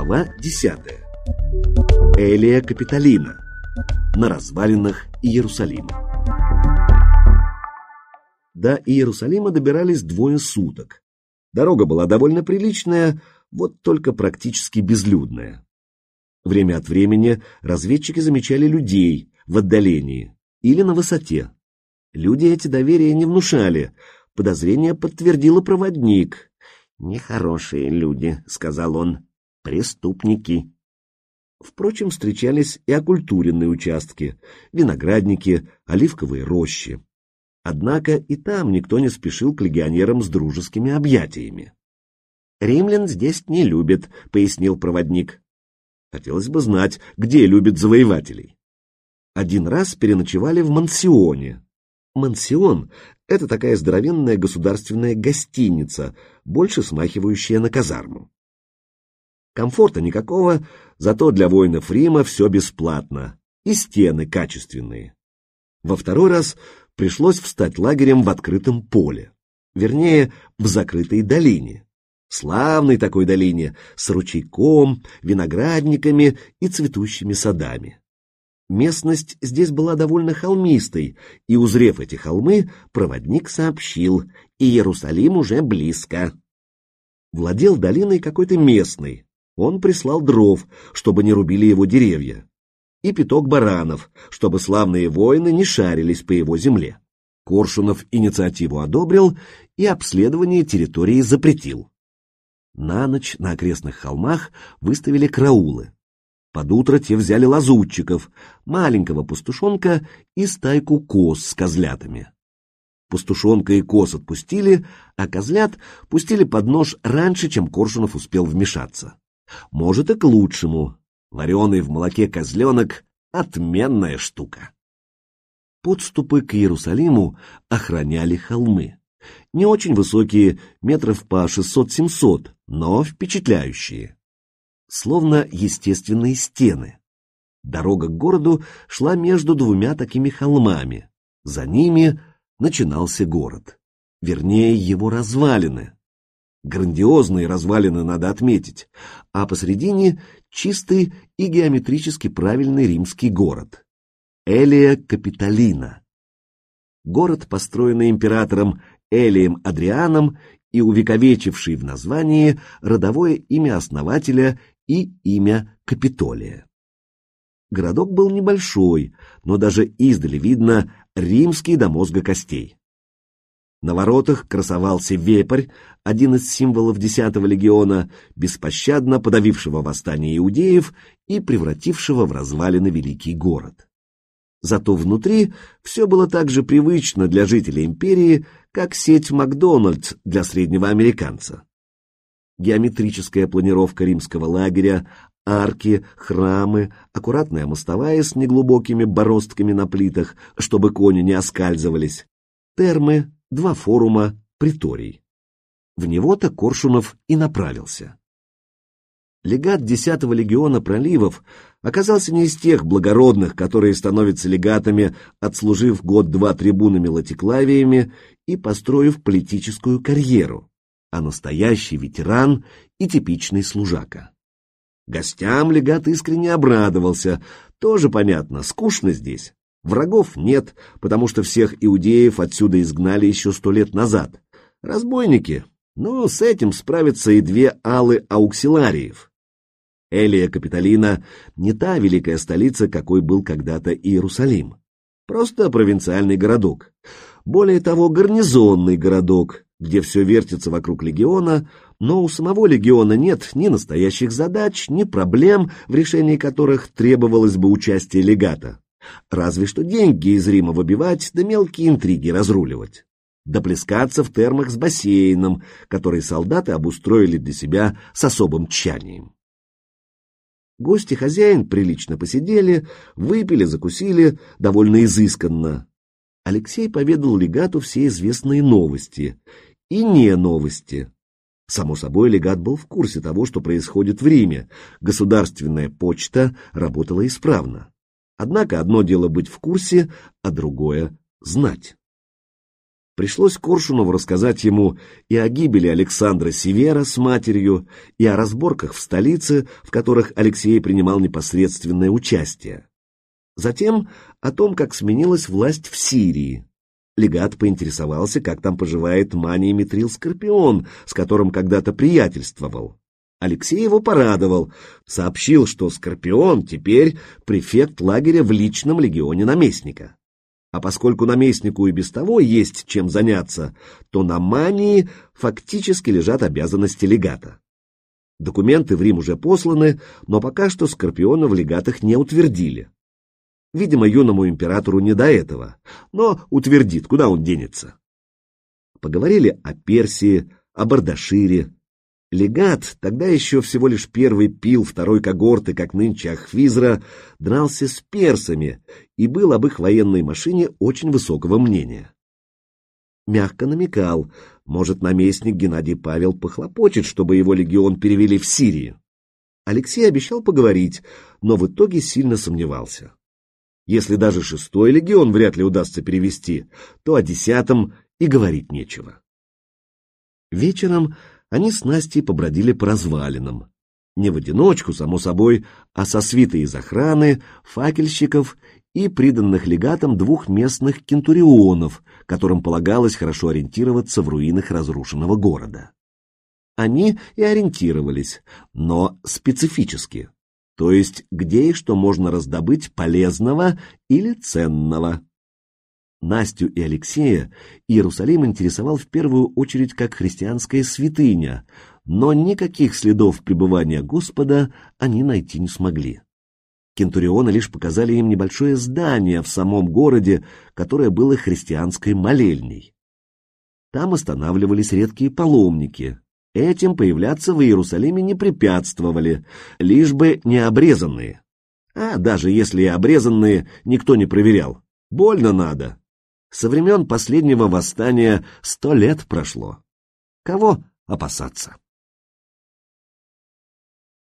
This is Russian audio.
Глава 10. Элия Капитолина. На развалинах Иерусалима. До Иерусалима добирались двое суток. Дорога была довольно приличная, вот только практически безлюдная. Время от времени разведчики замечали людей в отдалении или на высоте. Люди эти доверия не внушали, подозрение подтвердила проводник. «Нехорошие люди», — сказал он, — «преступники». Впрочем, встречались и окультуренные участки, виноградники, оливковые рощи. Однако и там никто не спешил к легионерам с дружескими объятиями. «Римлян здесь не любят», — пояснил проводник. Хотелось бы знать, где любят завоевателей. Один раз переночевали в мансионе. Мансион — это такая здоровенная государственная гостиница, больше смахивающая на казарму. Комфорта никакого, зато для воинов Рима все бесплатно, и стены качественные. Во второй раз пришлось встать лагерем в открытом поле, вернее, в закрытой долине. Славной такой долине, с ручейком, виноградниками и цветущими садами. Местность здесь была довольно холмистой, и, узрев эти холмы, проводник сообщил, Иерусалим уже близко. Владел долиной какой-то местный. Он прислал дров, чтобы не рубили его деревья, и пяток баранов, чтобы славные воины не шарились по его земле. Коршунов инициативу одобрил и обследование территории запретил. На ночь на окрестных холмах выставили караулы. Под утро те взяли лазутчиков, маленького пастушонка и стайку коз с козлятами. Пастушонка и коз отпустили, а козлят пустили под нож раньше, чем Коршунов успел вмешаться. Может, и к лучшему. Вареный в молоке козленок — отменная штука. Подступы к Иерусалиму охраняли холмы. Не очень высокие, метров по 600-700, но впечатляющие словно естественные стены. Дорога к городу шла между двумя такими холмами. За ними начинался город. Вернее, его развалины. Грандиозные развалины надо отметить, а посредине чистый и геометрически правильный римский город. Элия Капитолина. Город, построенный императором Элием Адрианом и увековечивший в названии родовое имя основателя и имя Капитолия. Городок был небольшой, но даже издали видно римский до мозга костей. На воротах красовался вепрь, один из символов десятого легиона, беспощадно подавившего восстание иудеев и превратившего в развалины великий город. Зато внутри все было так же привычно для жителей империи, как сеть Макдональдс для среднего американца геометрическая планировка римского лагеря, арки, храмы, аккуратная мостовая с неглубокими бороздками на плитах, чтобы кони не оскальзывались, термы, два форума, приторий. В него-то Коршунов и направился. Легат десятого легиона проливов оказался не из тех благородных, которые становятся легатами, отслужив год-два трибунами-латиклавиями и построив политическую карьеру а настоящий ветеран и типичный служака. Гостям легат искренне обрадовался. Тоже понятно, скучно здесь. Врагов нет, потому что всех иудеев отсюда изгнали еще сто лет назад. Разбойники. Но с этим справятся и две алы ауксилариев. Элия Капитолина не та великая столица, какой был когда-то Иерусалим. Просто провинциальный городок. Более того, гарнизонный городок, где все вертится вокруг легиона, но у самого легиона нет ни настоящих задач, ни проблем, в решении которых требовалось бы участие легата. Разве что деньги из Рима выбивать, да мелкие интриги разруливать. Доплескаться в термах с бассейном, который солдаты обустроили для себя с особым тщанием. Гости хозяин прилично посидели, выпили, закусили, довольно изысканно. Алексей поведал легату все известные новости и не новости. Само собой, легат был в курсе того, что происходит в Риме. Государственная почта работала исправно. Однако одно дело быть в курсе, а другое — знать. Пришлось Коршунову рассказать ему и о гибели Александра Севера с матерью, и о разборках в столице, в которых Алексей принимал непосредственное участие. Затем о том, как сменилась власть в Сирии. Легат поинтересовался, как там поживает Маний Митрил Скорпион, с которым когда-то приятельствовал. Алексей его порадовал, сообщил, что Скорпион теперь префект лагеря в личном легионе наместника. А поскольку наместнику и без того есть чем заняться, то на мании фактически лежат обязанности легата. Документы в Рим уже посланы, но пока что Скорпиона в легатах не утвердили. Видимо, юному императору не до этого, но утвердит, куда он денется. Поговорили о Персии, о Бардашире, Легат, тогда еще всего лишь первый пил второй когорты, как нынче Ахвизра, дрался с персами и был об их военной машине очень высокого мнения. Мягко намекал, может, наместник Геннадий Павел похлопочет, чтобы его легион перевели в Сирию. Алексей обещал поговорить, но в итоге сильно сомневался. Если даже шестой легион вряд ли удастся перевести, то о десятом и говорить нечего. Вечером они с Настей побродили по развалинам. Не в одиночку, само собой, а со свитой из охраны, факельщиков и приданных легатам двух местных кентурионов, которым полагалось хорошо ориентироваться в руинах разрушенного города. Они и ориентировались, но специфически, то есть где и что можно раздобыть полезного или ценного. Настю и Алексея Иерусалим интересовал в первую очередь как христианская святыня, но никаких следов пребывания Господа они найти не смогли. Кентурионы лишь показали им небольшое здание в самом городе, которое было христианской молельней. Там останавливались редкие паломники. Этим появляться в Иерусалиме не препятствовали, лишь бы не обрезанные. А даже если и обрезанные, никто не проверял. Больно надо. Со времен последнего восстания сто лет прошло. Кого опасаться?